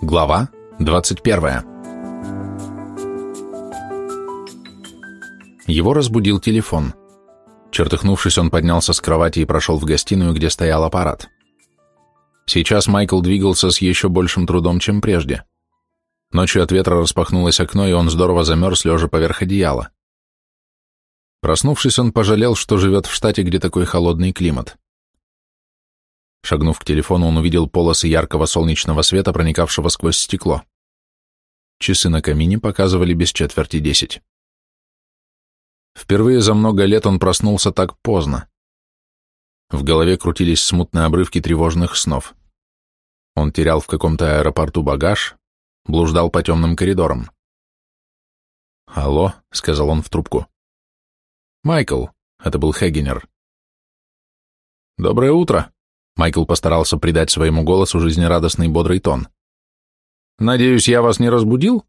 Глава 21 Его разбудил телефон. Чертыхнувшись, он поднялся с кровати и прошел в гостиную, где стоял аппарат. Сейчас Майкл двигался с еще большим трудом, чем прежде. Ночью от ветра распахнулось окно, и он здорово замерз, лежа поверх одеяла. Проснувшись, он пожалел, что живет в штате, где такой холодный климат. Шагнув к телефону, он увидел полосы яркого солнечного света, проникавшего сквозь стекло. Часы на камине показывали без четверти десять. Впервые за много лет он проснулся так поздно. В голове крутились смутные обрывки тревожных снов. Он терял в каком-то аэропорту багаж, блуждал по темным коридорам. «Алло», — сказал он в трубку. «Майкл», — это был Хеггинер. «Доброе утро», — Майкл постарался придать своему голосу жизнерадостный бодрый тон. «Надеюсь, я вас не разбудил?»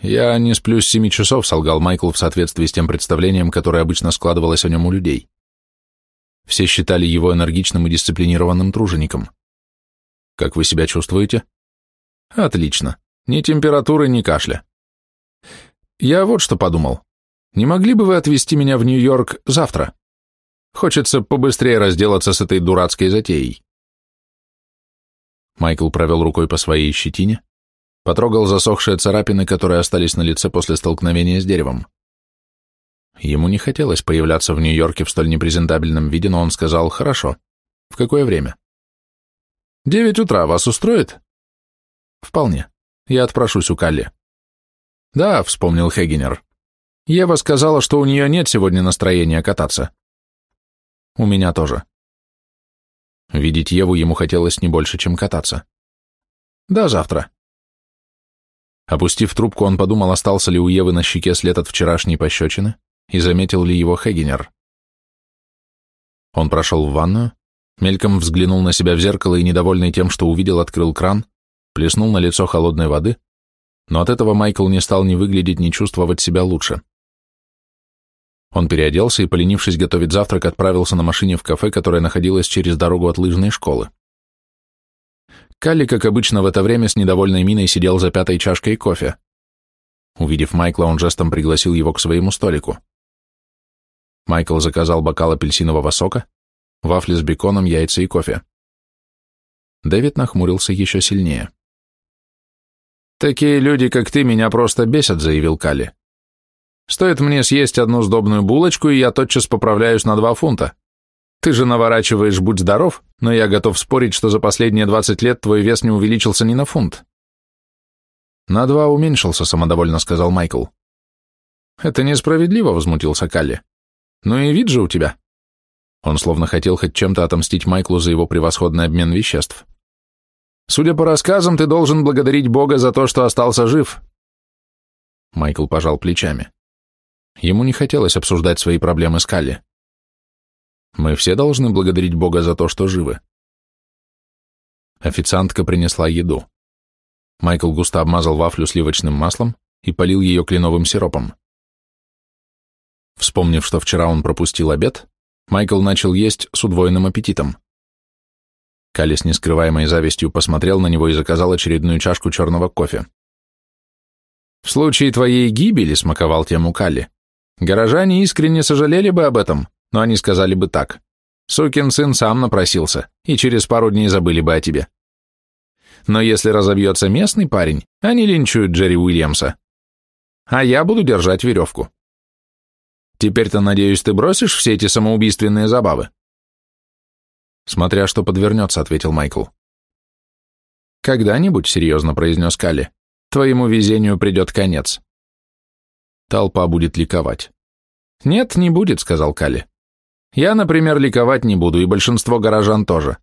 «Я не сплю с семи часов», — солгал Майкл в соответствии с тем представлением, которое обычно складывалось о нем у людей. Все считали его энергичным и дисциплинированным тружеником. «Как вы себя чувствуете?» «Отлично. Ни температуры, ни кашля». «Я вот что подумал. Не могли бы вы отвезти меня в Нью-Йорк завтра? Хочется побыстрее разделаться с этой дурацкой затеей». Майкл провел рукой по своей щетине, Потрогал засохшие царапины, которые остались на лице после столкновения с деревом. Ему не хотелось появляться в Нью-Йорке в столь непрезентабельном виде, но он сказал «Хорошо. В какое время?» «Девять утра. Вас устроит?» «Вполне. Я отпрошусь у Калли». «Да», — вспомнил Хегенер. «Ева сказала, что у нее нет сегодня настроения кататься». «У меня тоже». Видеть Еву ему хотелось не больше, чем кататься. «Да, завтра». Опустив трубку, он подумал, остался ли у Евы на щеке след от вчерашней пощечины, и заметил ли его Хегенер. Он прошел в ванную, мельком взглянул на себя в зеркало и, недовольный тем, что увидел, открыл кран, плеснул на лицо холодной воды, но от этого Майкл не стал ни выглядеть, ни чувствовать себя лучше. Он переоделся и, поленившись готовить завтрак, отправился на машине в кафе, которое находилось через дорогу от лыжной школы. Калли, как обычно, в это время с недовольной миной сидел за пятой чашкой кофе. Увидев Майкла, он жестом пригласил его к своему столику. Майкл заказал бокал апельсинового сока, вафли с беконом, яйца и кофе. Дэвид нахмурился еще сильнее. «Такие люди, как ты, меня просто бесят», — заявил Калли. «Стоит мне съесть одну сдобную булочку, и я тотчас поправляюсь на два фунта. Ты же наворачиваешь «Будь здоров», но я готов спорить, что за последние 20 лет твой вес не увеличился ни на фунт. На два уменьшился, самодовольно сказал Майкл. Это несправедливо, возмутился Калли. Ну и вид же у тебя. Он словно хотел хоть чем-то отомстить Майклу за его превосходный обмен веществ. Судя по рассказам, ты должен благодарить Бога за то, что остался жив. Майкл пожал плечами. Ему не хотелось обсуждать свои проблемы с Калли. Мы все должны благодарить Бога за то, что живы. Официантка принесла еду. Майкл густо обмазал вафлю сливочным маслом и полил ее кленовым сиропом. Вспомнив, что вчера он пропустил обед, Майкл начал есть с удвоенным аппетитом. Калли с нескрываемой завистью посмотрел на него и заказал очередную чашку черного кофе. «В случае твоей гибели», — смаковал тему Калли, — «горожане искренне сожалели бы об этом, но они сказали бы так. Сукин сын сам напросился, и через пару дней забыли бы о тебе. Но если разобьется местный парень, они линчуют Джерри Уильямса. А я буду держать веревку. Теперь-то, надеюсь, ты бросишь все эти самоубийственные забавы? Смотря что подвернется, ответил Майкл. Когда-нибудь, серьезно произнес Калли, твоему везению придет конец. Толпа будет ликовать. Нет, не будет, сказал Калли. Я, например, ликовать не буду, и большинство горожан тоже.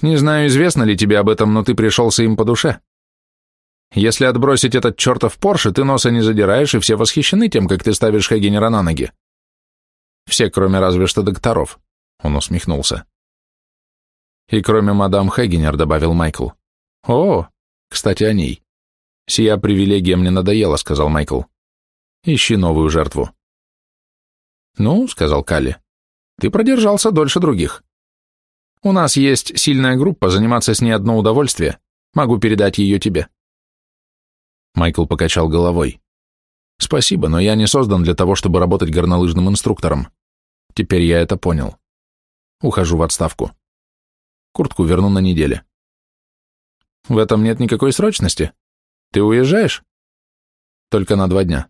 Не знаю, известно ли тебе об этом, но ты пришелся им по душе. Если отбросить этот чертов Порше, ты носа не задираешь, и все восхищены тем, как ты ставишь Хегенера на ноги. Все, кроме разве что докторов. Он усмехнулся. И кроме мадам Хегенер, добавил Майкл. О, кстати, о ней. Сия привилегия мне надоела, сказал Майкл. Ищи новую жертву. Ну, сказал Калли, ты продержался дольше других. У нас есть сильная группа, заниматься с ней одно удовольствие. Могу передать ее тебе». Майкл покачал головой. «Спасибо, но я не создан для того, чтобы работать горнолыжным инструктором. Теперь я это понял. Ухожу в отставку. Куртку верну на неделе». «В этом нет никакой срочности. Ты уезжаешь?» «Только на два дня.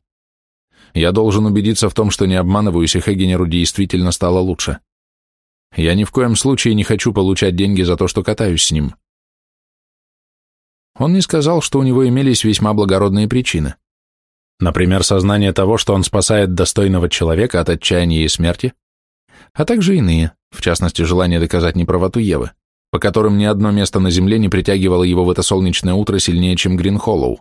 Я должен убедиться в том, что не обманываюсь, и Хегенеру действительно стало лучше. Я ни в коем случае не хочу получать деньги за то, что катаюсь с ним. Он не сказал, что у него имелись весьма благородные причины. Например, сознание того, что он спасает достойного человека от отчаяния и смерти, а также иные, в частности, желание доказать неправоту Евы, по которым ни одно место на Земле не притягивало его в это солнечное утро сильнее, чем Гринхоллоу.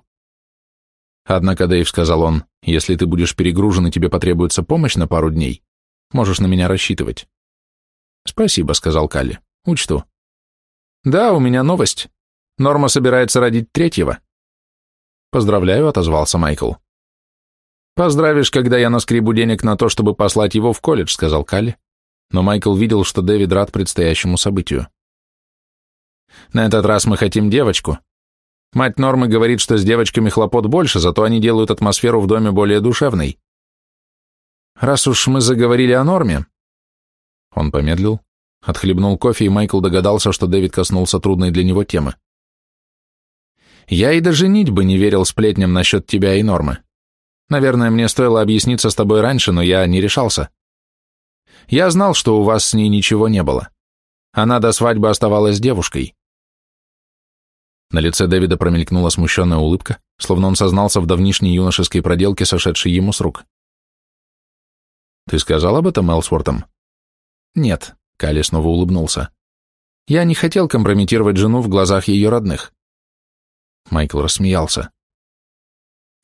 Однако, Дэйв, сказал он, если ты будешь перегружен и тебе потребуется помощь на пару дней, можешь на меня рассчитывать. Спасибо, сказал Калли. Учту. Да, у меня новость. Норма собирается родить третьего. Поздравляю, отозвался Майкл. Поздравишь, когда я наскребу денег на то, чтобы послать его в колледж, сказал Калли. Но Майкл видел, что Дэвид рад предстоящему событию. На этот раз мы хотим девочку. Мать Нормы говорит, что с девочками хлопот больше, зато они делают атмосферу в доме более душевной. Раз уж мы заговорили о Норме, он помедлил, отхлебнул кофе, и Майкл догадался, что Дэвид коснулся трудной для него темы. «Я и даже нить бы не верил сплетням насчет тебя и Нормы. Наверное, мне стоило объясниться с тобой раньше, но я не решался. Я знал, что у вас с ней ничего не было. Она до свадьбы оставалась девушкой». На лице Дэвида промелькнула смущенная улыбка, словно он сознался в давнишней юношеской проделке, сошедшей ему с рук. «Ты сказал об этом Элсвортом?» «Нет», — Калли снова улыбнулся. «Я не хотел компрометировать жену в глазах ее родных». Майкл рассмеялся.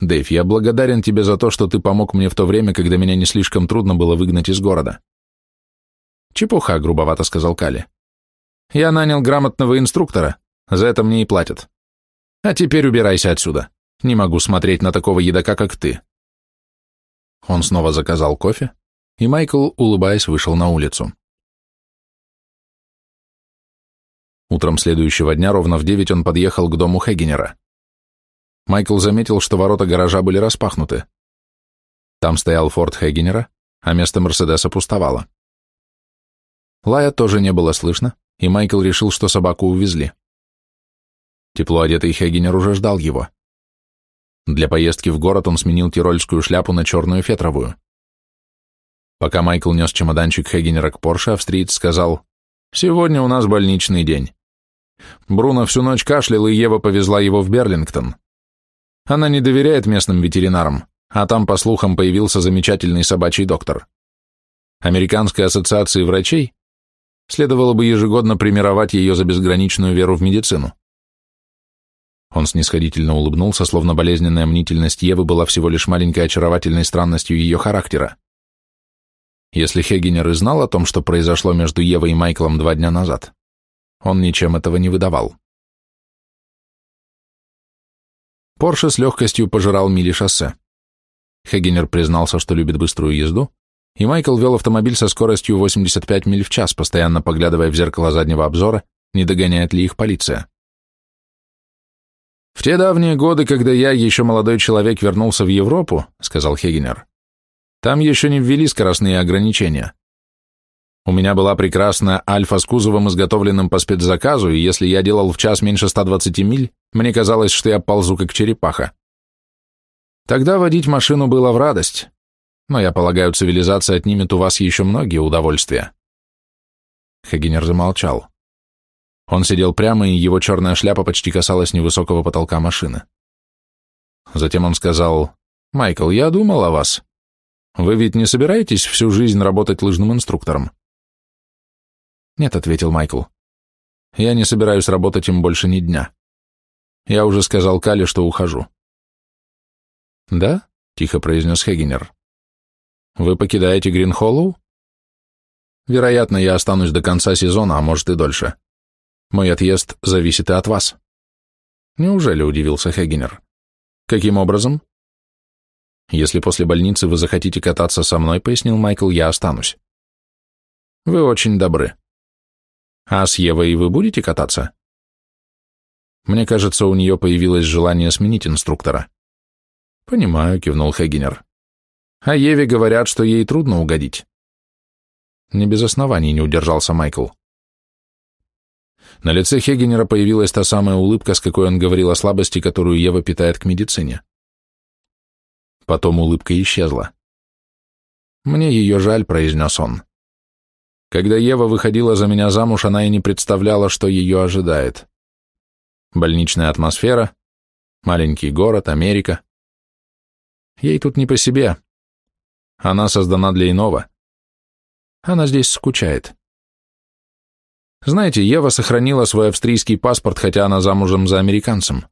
«Дэйв, я благодарен тебе за то, что ты помог мне в то время, когда меня не слишком трудно было выгнать из города». «Чепуха», — грубовато сказал Калли. «Я нанял грамотного инструктора, за это мне и платят. А теперь убирайся отсюда. Не могу смотреть на такого едока, как ты». Он снова заказал кофе, и Майкл, улыбаясь, вышел на улицу. Утром следующего дня ровно в девять он подъехал к дому Хегенера. Майкл заметил, что ворота гаража были распахнуты. Там стоял форт Хегенера, а место Мерседеса пустовало. Лая тоже не было слышно, и Майкл решил, что собаку увезли. Тепло одетый Хегенер уже ждал его. Для поездки в город он сменил тирольскую шляпу на черную фетровую. Пока Майкл нес чемоданчик Хегенера к Порше, австриец сказал, «Сегодня у нас больничный день. Бруно всю ночь кашлял, и Ева повезла его в Берлингтон. Она не доверяет местным ветеринарам, а там, по слухам, появился замечательный собачий доктор. Американской ассоциации врачей следовало бы ежегодно премировать ее за безграничную веру в медицину. Он снисходительно улыбнулся, словно болезненная мнительность Евы была всего лишь маленькой очаровательной странностью ее характера. Если Хегенер и знал о том, что произошло между Евой и Майклом два дня назад, он ничем этого не выдавал. Порше с легкостью пожирал мили шоссе. Хегенер признался, что любит быструю езду, и Майкл вел автомобиль со скоростью 85 миль в час, постоянно поглядывая в зеркало заднего обзора, не догоняет ли их полиция. «В те давние годы, когда я, еще молодой человек, вернулся в Европу», — сказал Хегенер, — «там еще не ввели скоростные ограничения. У меня была прекрасная альфа с кузовом, изготовленным по спецзаказу, и если я делал в час меньше 120 миль, мне казалось, что я ползу как черепаха. Тогда водить машину было в радость, но я полагаю, цивилизация отнимет у вас еще многие удовольствия. Хагенер замолчал. Он сидел прямо, и его черная шляпа почти касалась невысокого потолка машины. Затем он сказал, «Майкл, я думал о вас. Вы ведь не собираетесь всю жизнь работать лыжным инструктором?» «Нет», — ответил Майкл. «Я не собираюсь работать им больше ни дня. Я уже сказал Кале, что ухожу». «Да?» — тихо произнес Хегенер. «Вы покидаете Гринхоллоу?» «Вероятно, я останусь до конца сезона, а может и дольше. Мой отъезд зависит и от вас». «Неужели?» — удивился Хегенер. «Каким образом?» «Если после больницы вы захотите кататься со мной, — пояснил Майкл, — я останусь». «Вы очень добры. А с Евой вы будете кататься? Мне кажется, у нее появилось желание сменить инструктора. Понимаю, кивнул Хегинер. А Еве говорят, что ей трудно угодить. Не без оснований не удержался Майкл. На лице Хегенера появилась та самая улыбка, с какой он говорил о слабости, которую Ева питает к медицине. Потом улыбка исчезла. «Мне ее жаль», — произнес он. Когда Ева выходила за меня замуж, она и не представляла, что ее ожидает. Больничная атмосфера, маленький город, Америка. Ей тут не по себе. Она создана для иного. Она здесь скучает. Знаете, Ева сохранила свой австрийский паспорт, хотя она замужем за американцем.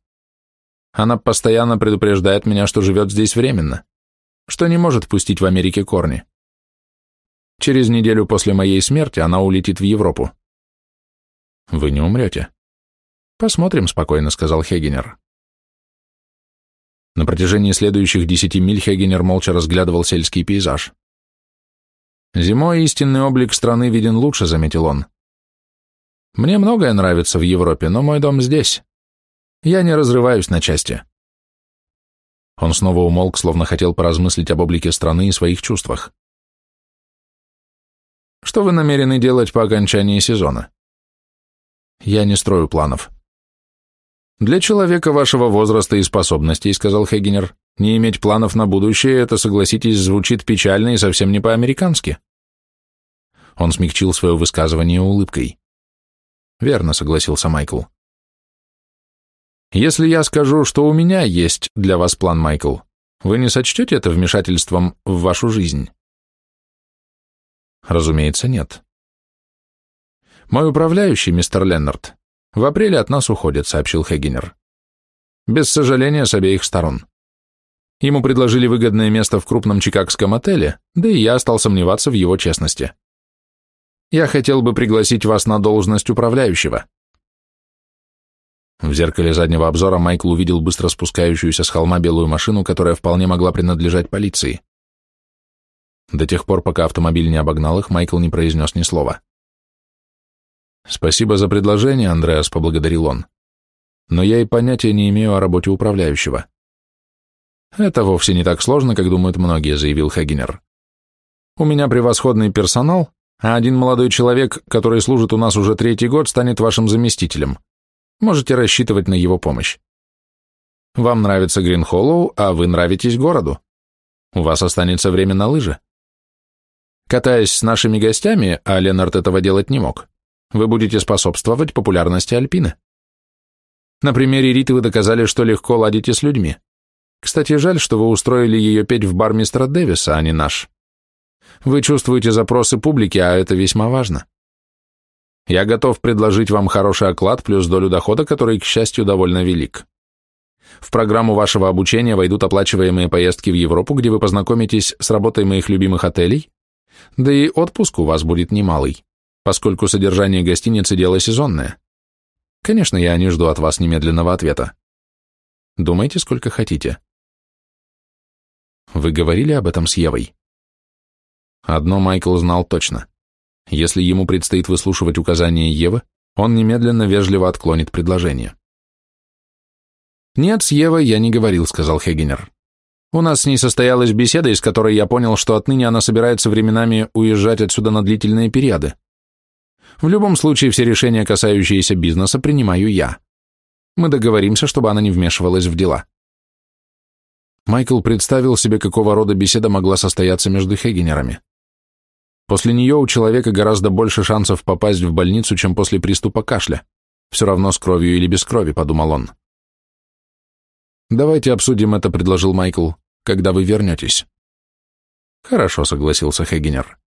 Она постоянно предупреждает меня, что живет здесь временно, что не может пустить в Америке корни. Через неделю после моей смерти она улетит в Европу. Вы не умрете. Посмотрим, спокойно сказал Хегенер. На протяжении следующих десяти миль Хегенер молча разглядывал сельский пейзаж. Зимой истинный облик страны виден лучше, заметил он. Мне многое нравится в Европе, но мой дом здесь. Я не разрываюсь на части. Он снова умолк, словно хотел поразмыслить об облике страны и своих чувствах. Что вы намерены делать по окончании сезона? Я не строю планов. Для человека вашего возраста и способностей, сказал Хегенер, не иметь планов на будущее, это, согласитесь, звучит печально и совсем не по-американски. Он смягчил свое высказывание улыбкой. Верно, согласился Майкл. Если я скажу, что у меня есть для вас план, Майкл, вы не сочтете это вмешательством в вашу жизнь? Разумеется, нет. Мой управляющий, мистер Леннард, в апреле от нас уходит, сообщил Хегенер. Без сожаления с обеих сторон. Ему предложили выгодное место в крупном чикагском отеле, да и я стал сомневаться в его честности. Я хотел бы пригласить вас на должность управляющего. В зеркале заднего обзора Майкл увидел быстро спускающуюся с холма белую машину, которая вполне могла принадлежать полиции. До тех пор, пока автомобиль не обогнал их, Майкл не произнес ни слова. «Спасибо за предложение, Андреас», — поблагодарил он. «Но я и понятия не имею о работе управляющего». «Это вовсе не так сложно, как думают многие», — заявил Хагенер. «У меня превосходный персонал, а один молодой человек, который служит у нас уже третий год, станет вашим заместителем. Можете рассчитывать на его помощь. Вам нравится Гринхоллоу, а вы нравитесь городу. У вас останется время на лыжи. Катаясь с нашими гостями, а Ленард этого делать не мог, вы будете способствовать популярности Альпины. На примере Риты вы доказали, что легко ладите с людьми. Кстати, жаль, что вы устроили ее петь в бар мистера Дэвиса, а не наш. Вы чувствуете запросы публики, а это весьма важно. Я готов предложить вам хороший оклад плюс долю дохода, который, к счастью, довольно велик. В программу вашего обучения войдут оплачиваемые поездки в Европу, где вы познакомитесь с работой моих любимых отелей, да и отпуск у вас будет немалый, поскольку содержание гостиницы – дело сезонное. Конечно, я не жду от вас немедленного ответа. Думайте, сколько хотите. Вы говорили об этом с Евой? Одно Майкл знал точно. Если ему предстоит выслушивать указания Евы, он немедленно вежливо отклонит предложение. «Нет, с Евой я не говорил», — сказал Хегенер. У нас с ней состоялась беседа, из которой я понял, что отныне она собирается временами уезжать отсюда на длительные периоды. В любом случае, все решения, касающиеся бизнеса, принимаю я. Мы договоримся, чтобы она не вмешивалась в дела. Майкл представил себе, какого рода беседа могла состояться между Хегенерами. После нее у человека гораздо больше шансов попасть в больницу, чем после приступа кашля. Все равно с кровью или без крови, подумал он. «Давайте обсудим это», — предложил Майкл, — «когда вы вернетесь». «Хорошо», — согласился Хегенер.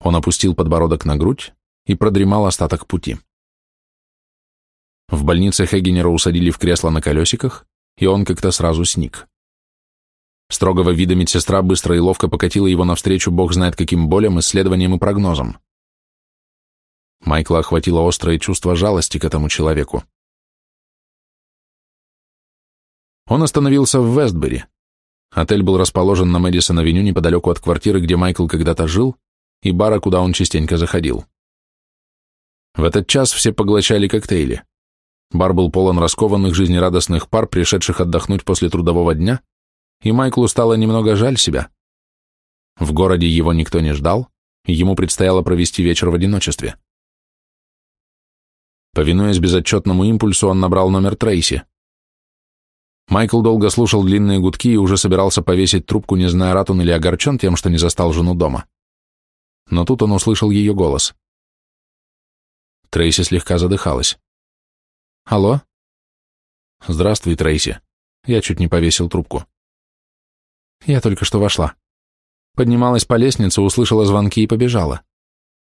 Он опустил подбородок на грудь и продремал остаток пути. В больнице Хегенера усадили в кресло на колесиках, и он как-то сразу сник. Строгого вида медсестра быстро и ловко покатила его навстречу бог знает каким болям, исследованиям и прогнозам. Майкла охватило острое чувство жалости к этому человеку. Он остановился в Вестбери. Отель был расположен на Мэдисон-авеню неподалеку от квартиры, где Майкл когда-то жил, и бара, куда он частенько заходил. В этот час все поглощали коктейли. Бар был полон раскованных, жизнерадостных пар, пришедших отдохнуть после трудового дня, и Майклу стало немного жаль себя. В городе его никто не ждал, ему предстояло провести вечер в одиночестве. Повинуясь безотчетному импульсу, он набрал номер Трейси. Майкл долго слушал длинные гудки и уже собирался повесить трубку, не зная, рад он или огорчен тем, что не застал жену дома. Но тут он услышал ее голос. Трейси слегка задыхалась. «Алло?» «Здравствуй, Трейси. Я чуть не повесил трубку». «Я только что вошла. Поднималась по лестнице, услышала звонки и побежала.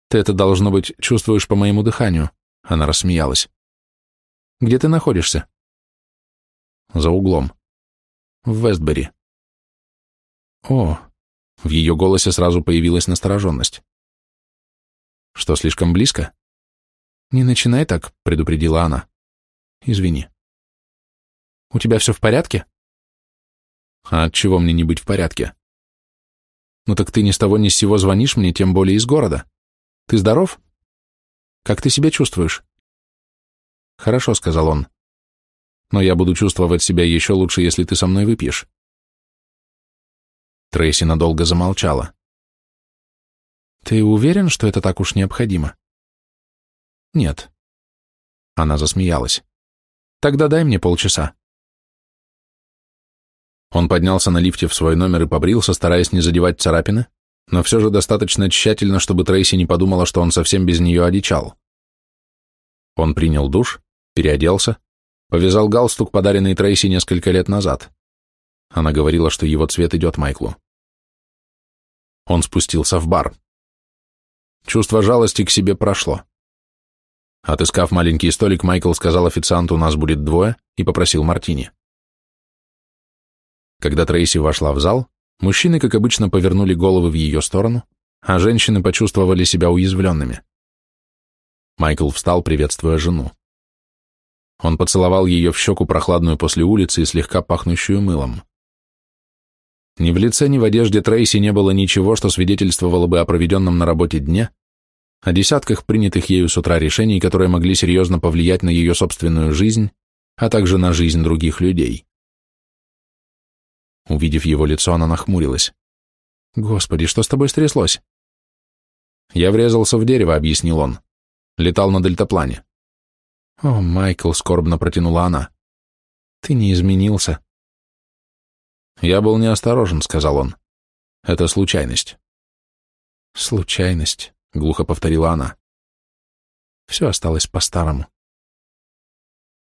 Ты это, должно быть, чувствуешь по моему дыханию». Она рассмеялась. «Где ты находишься?» За углом. В Вестбери. О, в ее голосе сразу появилась настороженность. Что, слишком близко? Не начинай так, предупредила она. Извини. У тебя все в порядке? А от чего мне не быть в порядке? Ну так ты ни с того ни с сего звонишь мне, тем более из города. Ты здоров? Как ты себя чувствуешь? Хорошо, сказал он но я буду чувствовать себя еще лучше, если ты со мной выпьешь. Трейси надолго замолчала. Ты уверен, что это так уж необходимо? Нет. Она засмеялась. Тогда дай мне полчаса. Он поднялся на лифте в свой номер и побрился, стараясь не задевать царапины, но все же достаточно тщательно, чтобы Трейси не подумала, что он совсем без нее одичал. Он принял душ, переоделся, Повязал галстук, подаренный Трейси несколько лет назад. Она говорила, что его цвет идет Майклу. Он спустился в бар. Чувство жалости к себе прошло. Отыскав маленький столик, Майкл сказал официанту, у нас будет двое, и попросил мартини. Когда Трейси вошла в зал, мужчины, как обычно, повернули головы в ее сторону, а женщины почувствовали себя уязвленными. Майкл встал, приветствуя жену. Он поцеловал ее в щеку, прохладную после улицы и слегка пахнущую мылом. Ни в лице, ни в одежде Трейси не было ничего, что свидетельствовало бы о проведенном на работе дне, о десятках принятых ею с утра решений, которые могли серьезно повлиять на ее собственную жизнь, а также на жизнь других людей. Увидев его лицо, она нахмурилась. «Господи, что с тобой стряслось?» «Я врезался в дерево», — объяснил он. «Летал на дельтаплане». «О, Майкл», — скорбно протянула она, — «ты не изменился». «Я был неосторожен», — сказал он. «Это случайность». «Случайность», — глухо повторила она. «Все осталось по-старому».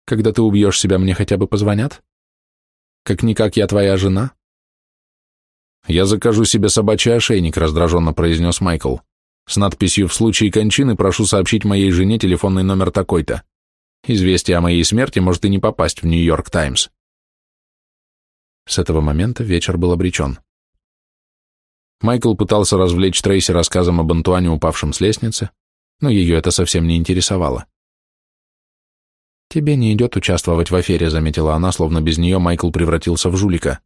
«Когда ты убьешь себя, мне хотя бы позвонят? Как-никак я твоя жена?» «Я закажу себе собачий ошейник», — раздраженно произнес Майкл. «С надписью «В случае кончины прошу сообщить моей жене телефонный номер такой-то». Известие о моей смерти может и не попасть в Нью-Йорк Таймс. С этого момента вечер был обречен. Майкл пытался развлечь Трейси рассказом об Антуане, упавшем с лестницы, но ее это совсем не интересовало. «Тебе не идет участвовать в афере», — заметила она, словно без нее Майкл превратился в жулика.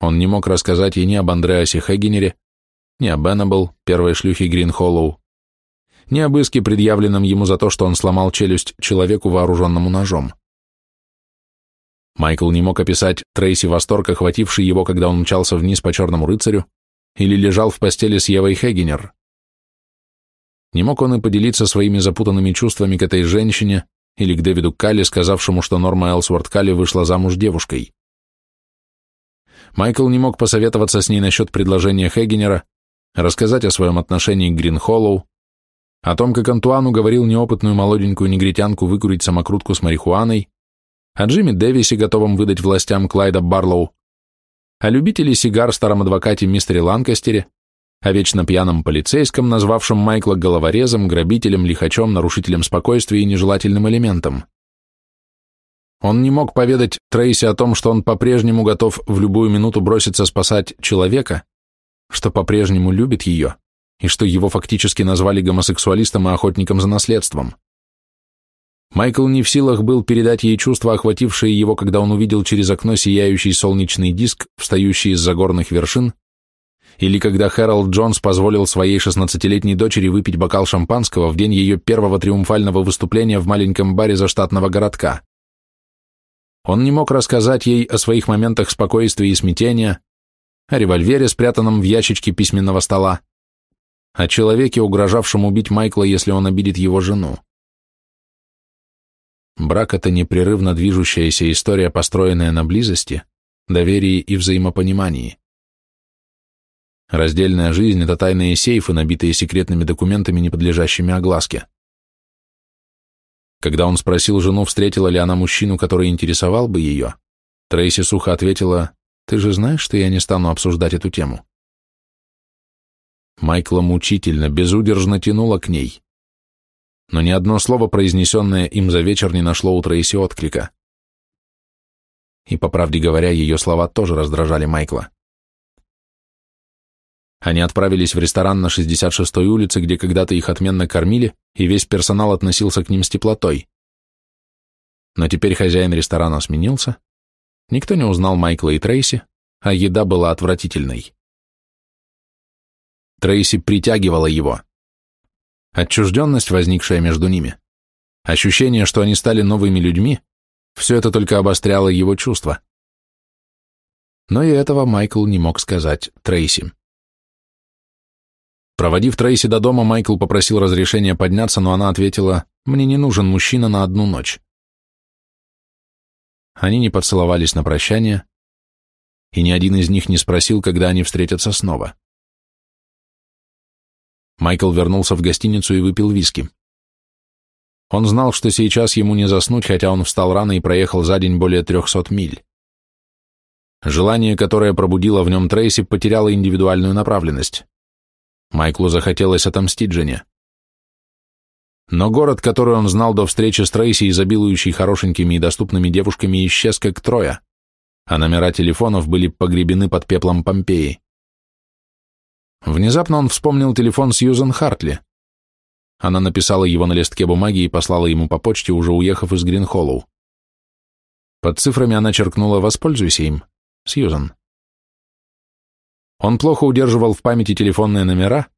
Он не мог рассказать ей ни об Андреасе Хэггенере, ни об Эннабл, первой шлюхе Гринхоллоу, ни об иске, предъявленном ему за то, что он сломал челюсть человеку, вооруженному ножом. Майкл не мог описать Трейси восторг, охвативший его, когда он мчался вниз по черному рыцарю, или лежал в постели с Евой Хегенер. Не мог он и поделиться своими запутанными чувствами к этой женщине или к Дэвиду Калли, сказавшему, что Норма Элсворт Калли вышла замуж девушкой. Майкл не мог посоветоваться с ней насчет предложения Хегенера, рассказать о своем отношении к Гринхоллоу, о том, как Антуан уговорил неопытную молоденькую негритянку выкурить самокрутку с марихуаной, о Джимми Дэвисе, готовом выдать властям Клайда Барлоу, о любителе сигар старом адвокате мистере Ланкастере, о вечно пьяном полицейском, назвавшем Майкла головорезом, грабителем, лихачом, нарушителем спокойствия и нежелательным элементом. Он не мог поведать Трейси о том, что он по-прежнему готов в любую минуту броситься спасать человека, что по-прежнему любит ее, и что его фактически назвали гомосексуалистом и охотником за наследством. Майкл не в силах был передать ей чувства, охватившие его, когда он увидел через окно сияющий солнечный диск, встающий из-за горных вершин, Или когда Хэролд Джонс позволил своей 16-летней дочери выпить бокал шампанского в день ее первого триумфального выступления в маленьком баре заштатного городка. Он не мог рассказать ей о своих моментах спокойствия и смятения, о револьвере, спрятанном в ящичке письменного стола, о человеке, угрожавшем убить Майкла, если он обидит его жену. Брак — это непрерывно движущаяся история, построенная на близости, доверии и взаимопонимании. Раздельная жизнь — это тайные сейфы, набитые секретными документами, не подлежащими огласке. Когда он спросил жену, встретила ли она мужчину, который интересовал бы ее, Трейси сухо ответила, «Ты же знаешь, что я не стану обсуждать эту тему». Майкла мучительно, безудержно тянуло к ней. Но ни одно слово, произнесенное им за вечер, не нашло у Трейси отклика. И, по правде говоря, ее слова тоже раздражали Майкла. Они отправились в ресторан на 66-й улице, где когда-то их отменно кормили, и весь персонал относился к ним с теплотой. Но теперь хозяин ресторана сменился, никто не узнал Майкла и Трейси, а еда была отвратительной. Трейси притягивала его. Отчужденность, возникшая между ними, ощущение, что они стали новыми людьми, все это только обостряло его чувства. Но и этого Майкл не мог сказать Трейси. Проводив Трейси до дома, Майкл попросил разрешения подняться, но она ответила, «Мне не нужен мужчина на одну ночь». Они не поцеловались на прощание, и ни один из них не спросил, когда они встретятся снова. Майкл вернулся в гостиницу и выпил виски. Он знал, что сейчас ему не заснуть, хотя он встал рано и проехал за день более трехсот миль. Желание, которое пробудило в нем Трейси, потеряло индивидуальную направленность. Майклу захотелось отомстить жене. Но город, который он знал до встречи с Трейси, изобилующий хорошенькими и доступными девушками, исчез как троя, а номера телефонов были погребены под пеплом Помпеи. Внезапно он вспомнил телефон Сьюзен Хартли. Она написала его на листке бумаги и послала ему по почте, уже уехав из Гринхоллоу. Под цифрами она черкнула «Воспользуйся им, Сьюзен». Он плохо удерживал в памяти телефонные номера,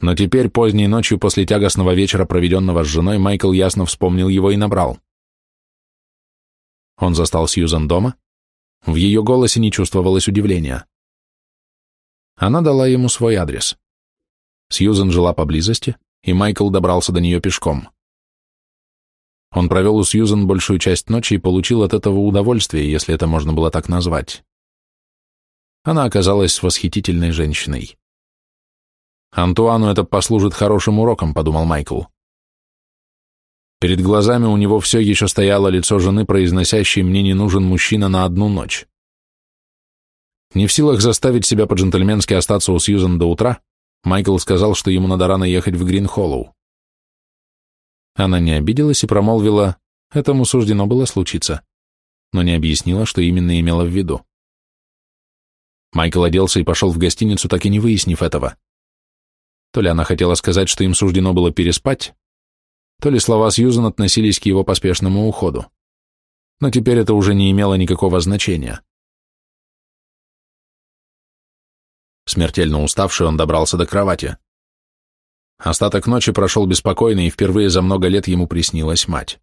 но теперь, поздней ночью после тягостного вечера, проведенного с женой, Майкл ясно вспомнил его и набрал. Он застал Сьюзан дома. В ее голосе не чувствовалось удивления. Она дала ему свой адрес. Сьюзан жила поблизости, и Майкл добрался до нее пешком. Он провел у Сьюзан большую часть ночи и получил от этого удовольствие, если это можно было так назвать. Она оказалась восхитительной женщиной. «Антуану это послужит хорошим уроком», — подумал Майкл. Перед глазами у него все еще стояло лицо жены, произносящей «мне не нужен мужчина на одну ночь». Не в силах заставить себя по-джентльменски остаться у Сьюзан до утра, Майкл сказал, что ему надо рано ехать в Грин-Холлоу. Она не обиделась и промолвила, этому суждено было случиться, но не объяснила, что именно имела в виду. Майкл оделся и пошел в гостиницу, так и не выяснив этого. То ли она хотела сказать, что им суждено было переспать, то ли слова Сьюзан относились к его поспешному уходу. Но теперь это уже не имело никакого значения. Смертельно уставший, он добрался до кровати. Остаток ночи прошел беспокойно, и впервые за много лет ему приснилась мать.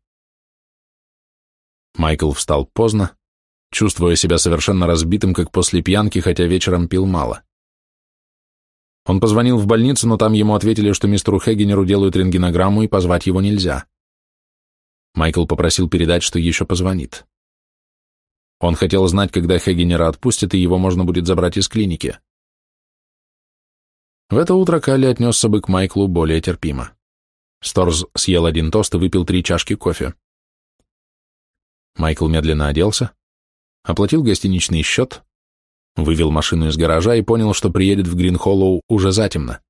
Майкл встал поздно, чувствуя себя совершенно разбитым, как после пьянки, хотя вечером пил мало. Он позвонил в больницу, но там ему ответили, что мистеру Хегенеру делают рентгенограмму и позвать его нельзя. Майкл попросил передать, что еще позвонит. Он хотел знать, когда Хегенера отпустят, и его можно будет забрать из клиники. В это утро Калли отнесся бы к Майклу более терпимо. Сторз съел один тост и выпил три чашки кофе. Майкл медленно оделся, оплатил гостиничный счет, вывел машину из гаража и понял, что приедет в Гринхоллоу уже затемно.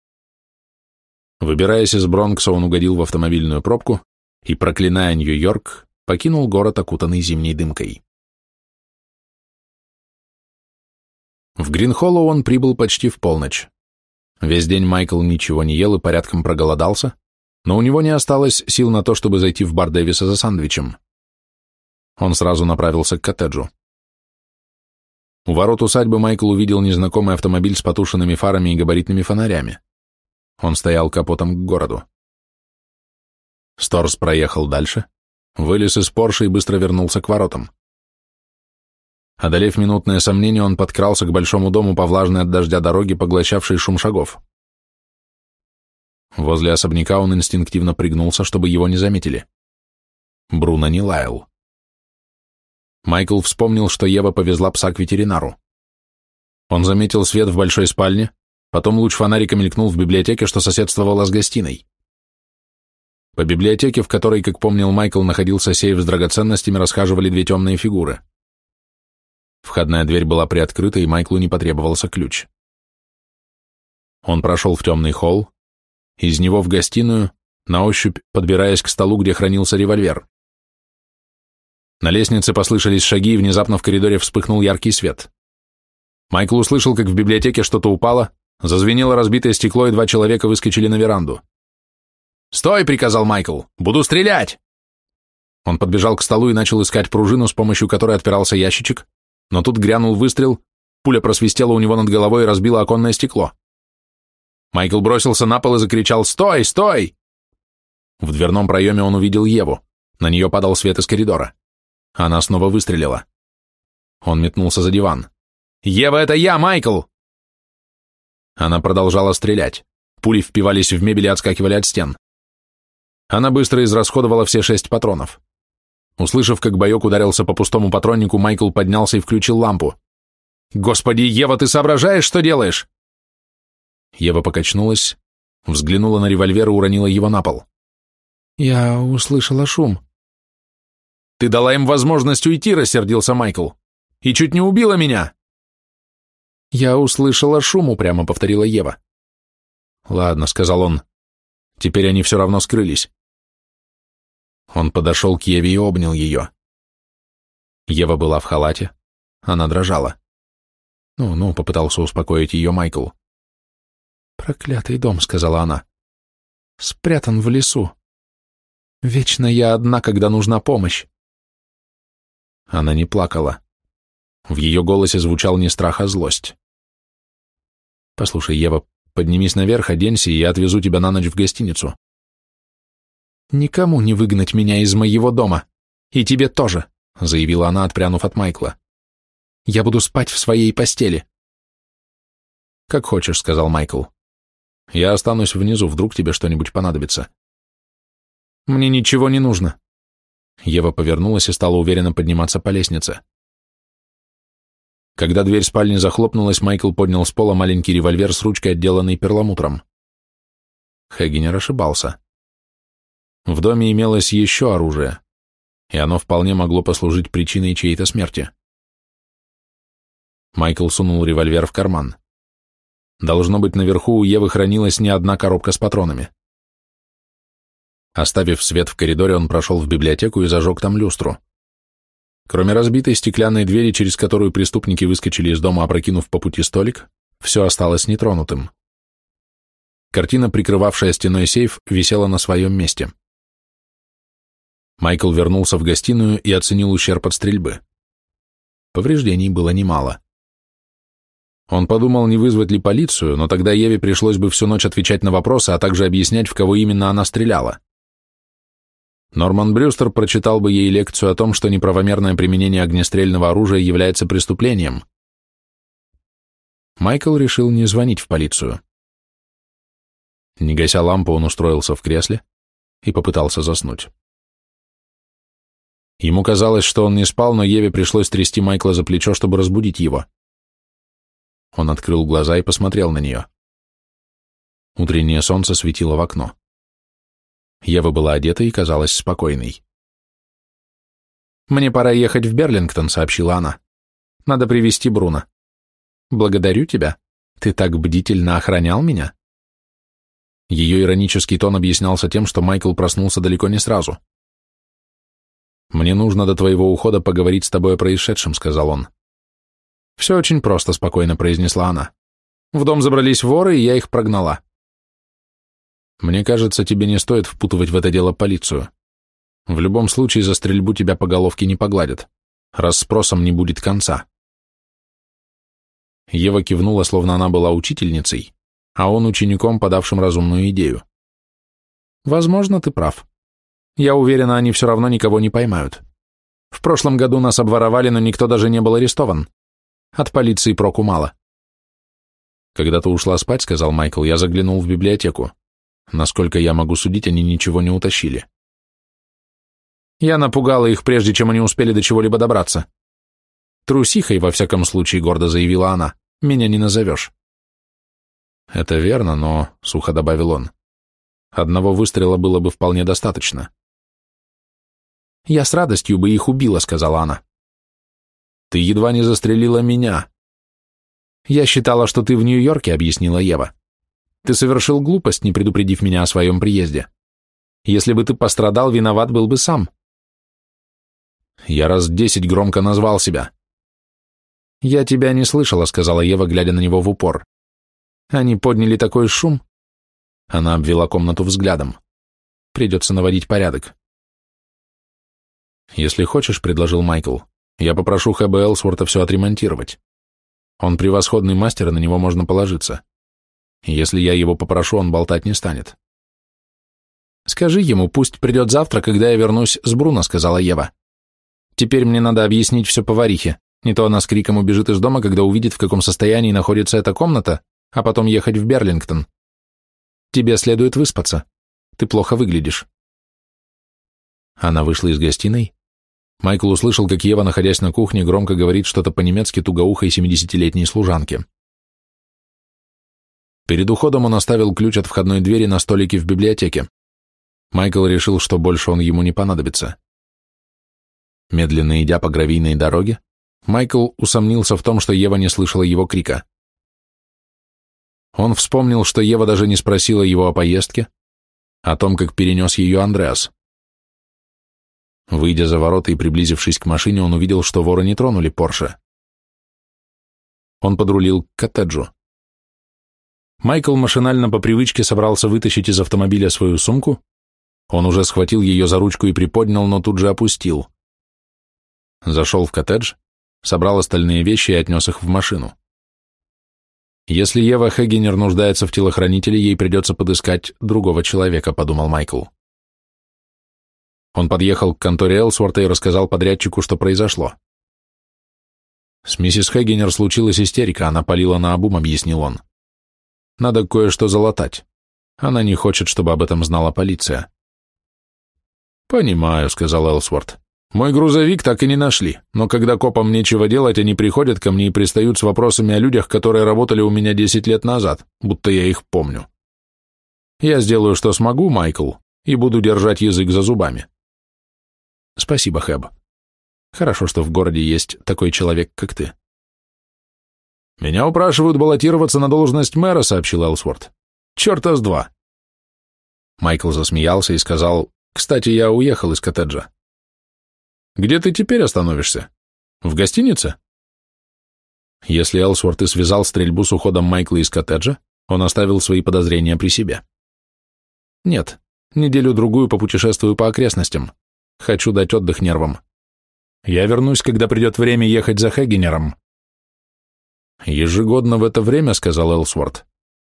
Выбираясь из Бронкса, он угодил в автомобильную пробку и, проклиная Нью-Йорк, покинул город, окутанный зимней дымкой. В Гринхоллоу он прибыл почти в полночь. Весь день Майкл ничего не ел и порядком проголодался, но у него не осталось сил на то, чтобы зайти в бар Дэвиса за сандвичем. Он сразу направился к коттеджу. У ворот усадьбы Майкл увидел незнакомый автомобиль с потушенными фарами и габаритными фонарями. Он стоял капотом к городу. Сторс проехал дальше, вылез из Порше и быстро вернулся к воротам. Одолев минутное сомнение, он подкрался к большому дому по влажной от дождя дороге, поглощавшей шум шагов. Возле особняка он инстинктивно пригнулся, чтобы его не заметили. Бруно не лаял. Майкл вспомнил, что Ева повезла пса к ветеринару. Он заметил свет в большой спальне, потом луч фонарика мелькнул в библиотеке, что соседствовало с гостиной. По библиотеке, в которой, как помнил Майкл, находился сейф с драгоценностями, расхаживали две темные фигуры. Входная дверь была приоткрыта, и Майклу не потребовался ключ. Он прошел в темный холл, из него в гостиную, на ощупь подбираясь к столу, где хранился револьвер. На лестнице послышались шаги, и внезапно в коридоре вспыхнул яркий свет. Майкл услышал, как в библиотеке что-то упало, зазвенело разбитое стекло, и два человека выскочили на веранду. «Стой!» — приказал Майкл. «Буду стрелять!» Он подбежал к столу и начал искать пружину, с помощью которой отпирался ящичек, но тут грянул выстрел, пуля просвистела у него над головой и разбила оконное стекло. Майкл бросился на пол и закричал «Стой! Стой!» В дверном проеме он увидел Еву. На нее падал свет из коридора. Она снова выстрелила. Он метнулся за диван. «Ева, это я, Майкл!» Она продолжала стрелять. Пули впивались в мебель и отскакивали от стен. Она быстро израсходовала все шесть патронов. Услышав, как боек ударился по пустому патроннику, Майкл поднялся и включил лампу. «Господи, Ева, ты соображаешь, что делаешь?» Ева покачнулась, взглянула на револьвер и уронила его на пол. «Я услышала шум», «Ты дала им возможность уйти», — рассердился Майкл. «И чуть не убила меня!» «Я услышала шум», — упрямо повторила Ева. «Ладно», — сказал он. «Теперь они все равно скрылись». Он подошел к Еве и обнял ее. Ева была в халате. Она дрожала. «Ну-ну», — попытался успокоить ее Майкл. «Проклятый дом», — сказала она. «Спрятан в лесу. Вечно я одна, когда нужна помощь. Она не плакала. В ее голосе звучал не страх, а злость. «Послушай, Ева, поднимись наверх, оденься, и я отвезу тебя на ночь в гостиницу». «Никому не выгнать меня из моего дома. И тебе тоже», — заявила она, отпрянув от Майкла. «Я буду спать в своей постели». «Как хочешь», — сказал Майкл. «Я останусь внизу, вдруг тебе что-нибудь понадобится». «Мне ничего не нужно. Ева повернулась и стала уверенно подниматься по лестнице. Когда дверь спальни захлопнулась, Майкл поднял с пола маленький револьвер с ручкой, отделанной перламутром. Хэггинер ошибался. В доме имелось еще оружие, и оно вполне могло послужить причиной чьей-то смерти. Майкл сунул револьвер в карман. Должно быть, наверху у Евы хранилась не одна коробка с патронами. Оставив свет в коридоре, он прошел в библиотеку и зажег там люстру. Кроме разбитой стеклянной двери, через которую преступники выскочили из дома, опрокинув по пути столик, все осталось нетронутым. Картина, прикрывавшая стеной сейф, висела на своем месте. Майкл вернулся в гостиную и оценил ущерб от стрельбы. Повреждений было немало. Он подумал, не вызвать ли полицию, но тогда Еве пришлось бы всю ночь отвечать на вопросы, а также объяснять, в кого именно она стреляла. Норман Брюстер прочитал бы ей лекцию о том, что неправомерное применение огнестрельного оружия является преступлением. Майкл решил не звонить в полицию. Не гася лампу, он устроился в кресле и попытался заснуть. Ему казалось, что он не спал, но Еве пришлось трясти Майкла за плечо, чтобы разбудить его. Он открыл глаза и посмотрел на нее. Утреннее солнце светило в окно. Ева была одета и казалась спокойной. «Мне пора ехать в Берлингтон», — сообщила она. «Надо привести Бруно». «Благодарю тебя. Ты так бдительно охранял меня». Ее иронический тон объяснялся тем, что Майкл проснулся далеко не сразу. «Мне нужно до твоего ухода поговорить с тобой о происшедшем», — сказал он. «Все очень просто», — спокойно произнесла она. «В дом забрались воры, и я их прогнала. Мне кажется, тебе не стоит впутывать в это дело полицию. В любом случае за стрельбу тебя по головке не погладят. Расспросом не будет конца. Ева кивнула, словно она была учительницей, а он учеником, подавшим разумную идею. Возможно, ты прав. Я уверена, они все равно никого не поймают. В прошлом году нас обворовали, но никто даже не был арестован. От полиции проку мало. Когда ты ушла спать, сказал Майкл, я заглянул в библиотеку. Насколько я могу судить, они ничего не утащили. Я напугала их, прежде чем они успели до чего-либо добраться. Трусихой, во всяком случае, гордо заявила она, меня не назовешь. Это верно, но, сухо добавил он, одного выстрела было бы вполне достаточно. Я с радостью бы их убила, сказала она. Ты едва не застрелила меня. Я считала, что ты в Нью-Йорке, объяснила Ева. Ты совершил глупость, не предупредив меня о своем приезде. Если бы ты пострадал, виноват был бы сам. Я раз десять громко назвал себя. «Я тебя не слышала», — сказала Ева, глядя на него в упор. «Они подняли такой шум». Она обвела комнату взглядом. «Придется наводить порядок». «Если хочешь», — предложил Майкл, — «я попрошу Хэба Элсворта все отремонтировать. Он превосходный мастер, и на него можно положиться. Если я его попрошу, он болтать не станет». «Скажи ему, пусть придет завтра, когда я вернусь с Бруно», — сказала Ева. «Теперь мне надо объяснить все поварихе. Не то она с криком убежит из дома, когда увидит, в каком состоянии находится эта комната, а потом ехать в Берлингтон. Тебе следует выспаться. Ты плохо выглядишь». Она вышла из гостиной. Майкл услышал, как Ева, находясь на кухне, громко говорит что-то по-немецки тугоухой семидесятилетней служанке. Перед уходом он оставил ключ от входной двери на столике в библиотеке. Майкл решил, что больше он ему не понадобится. Медленно идя по гравийной дороге, Майкл усомнился в том, что Ева не слышала его крика. Он вспомнил, что Ева даже не спросила его о поездке, о том, как перенес ее Андреас. Выйдя за ворота и приблизившись к машине, он увидел, что воры не тронули Порше. Он подрулил к коттеджу. Майкл машинально по привычке собрался вытащить из автомобиля свою сумку. Он уже схватил ее за ручку и приподнял, но тут же опустил. Зашел в коттедж, собрал остальные вещи и отнес их в машину. Если Ева Хегенер нуждается в телохранителе, ей придется подыскать другого человека, подумал Майкл. Он подъехал к конторе Элсворта и рассказал подрядчику, что произошло. С миссис Хегенер случилась истерика, она палила на обум, объяснил он. Надо кое-что залатать. Она не хочет, чтобы об этом знала полиция. «Понимаю», — сказал Элсворт. Мой грузовик так и не нашли, но когда копам нечего делать, они приходят ко мне и пристают с вопросами о людях, которые работали у меня 10 лет назад, будто я их помню. Я сделаю, что смогу, Майкл, и буду держать язык за зубами. Спасибо, Хэб. Хорошо, что в городе есть такой человек, как ты. Меня упрашивают баллотироваться на должность мэра, сообщил Элсворт. Черта с два. Майкл засмеялся и сказал, кстати, я уехал из коттеджа. Где ты теперь остановишься? В гостинице? Если Элсворт и связал стрельбу с уходом Майкла из коттеджа, он оставил свои подозрения при себе. Нет, неделю-другую попутешествую по окрестностям. Хочу дать отдых нервам. Я вернусь, когда придет время ехать за Хегенером. Ежегодно в это время, сказал Элсворт,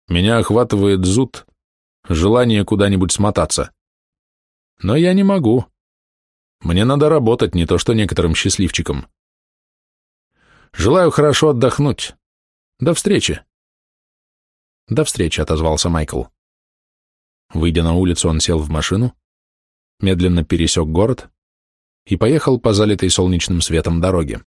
меня охватывает зуд, желание куда-нибудь смотаться. Но я не могу. Мне надо работать, не то что некоторым счастливчикам. Желаю хорошо отдохнуть. До встречи. До встречи, отозвался Майкл. Выйдя на улицу, он сел в машину, медленно пересек город и поехал по залитой солнечным светом дороге.